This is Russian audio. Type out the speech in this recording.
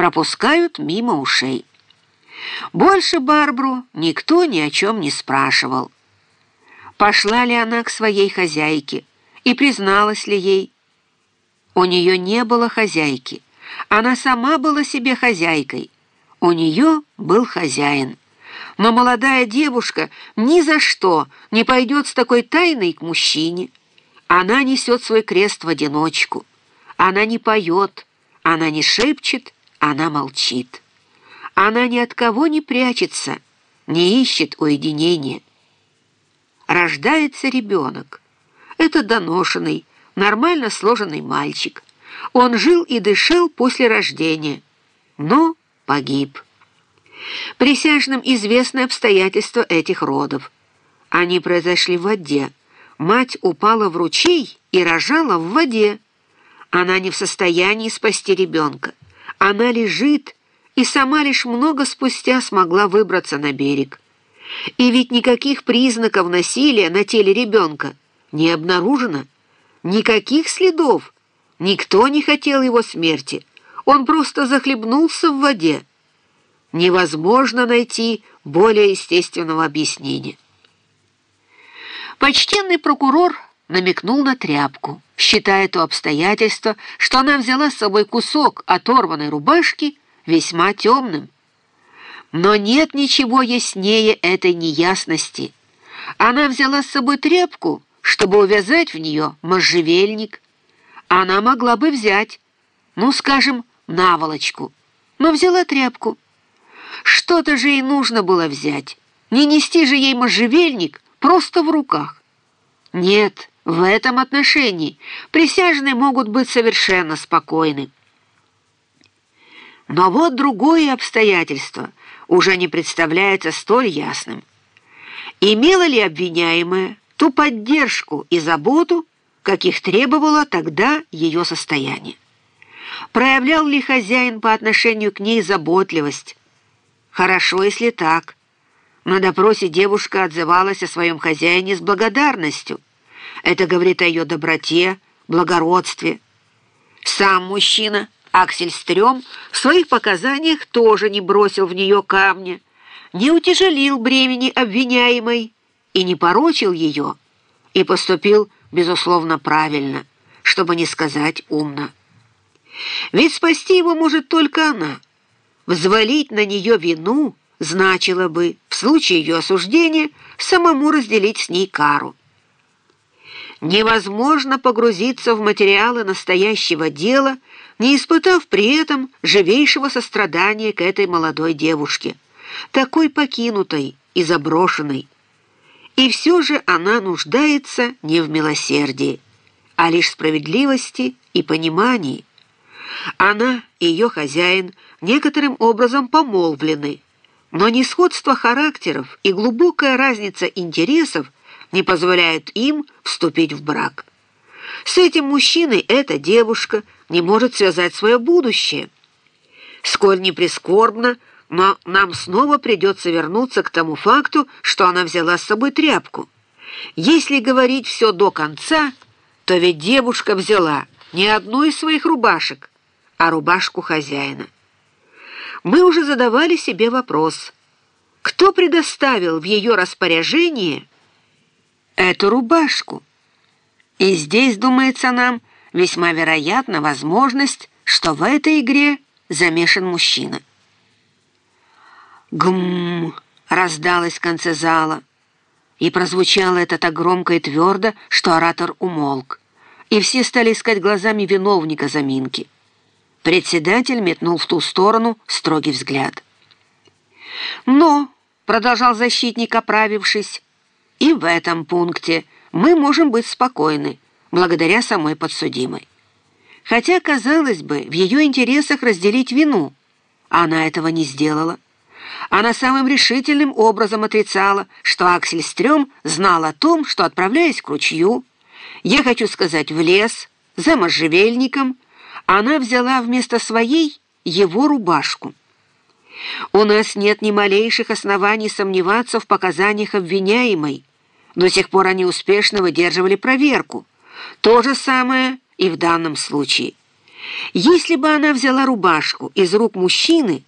пропускают мимо ушей. Больше Барбру никто ни о чем не спрашивал. Пошла ли она к своей хозяйке и призналась ли ей? У нее не было хозяйки. Она сама была себе хозяйкой. У нее был хозяин. Но молодая девушка ни за что не пойдет с такой тайной к мужчине. Она несет свой крест в одиночку. Она не поет, она не шепчет, она молчит. Она ни от кого не прячется, не ищет уединения. Рождается ребенок. Это доношенный, нормально сложенный мальчик. Он жил и дышал после рождения, но погиб. Присяжным известны обстоятельства этих родов. Они произошли в воде. Мать упала в ручей и рожала в воде. Она не в состоянии спасти ребенка. Она лежит, и сама лишь много спустя смогла выбраться на берег. И ведь никаких признаков насилия на теле ребенка не обнаружено. Никаких следов. Никто не хотел его смерти. Он просто захлебнулся в воде. Невозможно найти более естественного объяснения. Почтенный прокурор намекнул на тряпку, считая то обстоятельство, что она взяла с собой кусок оторванной рубашки, весьма темным. Но нет ничего яснее этой неясности. Она взяла с собой тряпку, чтобы увязать в нее можжевельник. Она могла бы взять, ну, скажем, наволочку, но взяла тряпку. Что-то же ей нужно было взять. Не нести же ей можжевельник просто в руках. Нет, в этом отношении присяжные могут быть совершенно спокойны. Но вот другое обстоятельство уже не представляется столь ясным. Имела ли обвиняемая ту поддержку и заботу, каких требовало тогда ее состояние? Проявлял ли хозяин по отношению к ней заботливость? Хорошо, если так. На допросе девушка отзывалась о своем хозяине с благодарностью. Это говорит о ее доброте, благородстве. Сам мужчина, Аксель Стрём, в своих показаниях тоже не бросил в нее камня, не утяжелил бремени обвиняемой и не порочил ее, и поступил, безусловно, правильно, чтобы не сказать умно. Ведь спасти его может только она. Взвалить на нее вину значило бы, в случае ее осуждения, самому разделить с ней кару. Невозможно погрузиться в материалы настоящего дела, не испытав при этом живейшего сострадания к этой молодой девушке, такой покинутой и заброшенной. И все же она нуждается не в милосердии, а лишь в справедливости и понимании. Она и ее хозяин некоторым образом помолвлены, но несходство характеров и глубокая разница интересов не позволяют им вступить в брак. С этим мужчиной эта девушка не может связать свое будущее. Сколь не прискорбно, но нам снова придется вернуться к тому факту, что она взяла с собой тряпку. Если говорить все до конца, то ведь девушка взяла не одну из своих рубашек, а рубашку хозяина. Мы уже задавали себе вопрос, кто предоставил в ее распоряжение эту рубашку? И здесь, думается нам, весьма вероятна возможность, что в этой игре замешан мужчина. «Гм!» — раздалось в конце зала. И прозвучало это так громко и твердо, что оратор умолк. И все стали искать глазами виновника заминки. Председатель метнул в ту сторону строгий взгляд. «Но», — продолжал защитник, оправившись, «и в этом пункте мы можем быть спокойны, благодаря самой подсудимой. Хотя, казалось бы, в ее интересах разделить вину, она этого не сделала. Она самым решительным образом отрицала, что Аксель Стрём знал о том, что, отправляясь к ручью, я хочу сказать, в лес, за можжевельником, она взяла вместо своей его рубашку. У нас нет ни малейших оснований сомневаться в показаниях обвиняемой. До сих пор они успешно выдерживали проверку. То же самое и в данном случае. Если бы она взяла рубашку из рук мужчины,